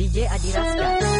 DJ Adi Raska.